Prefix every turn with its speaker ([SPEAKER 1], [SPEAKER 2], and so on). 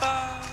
[SPEAKER 1] 吧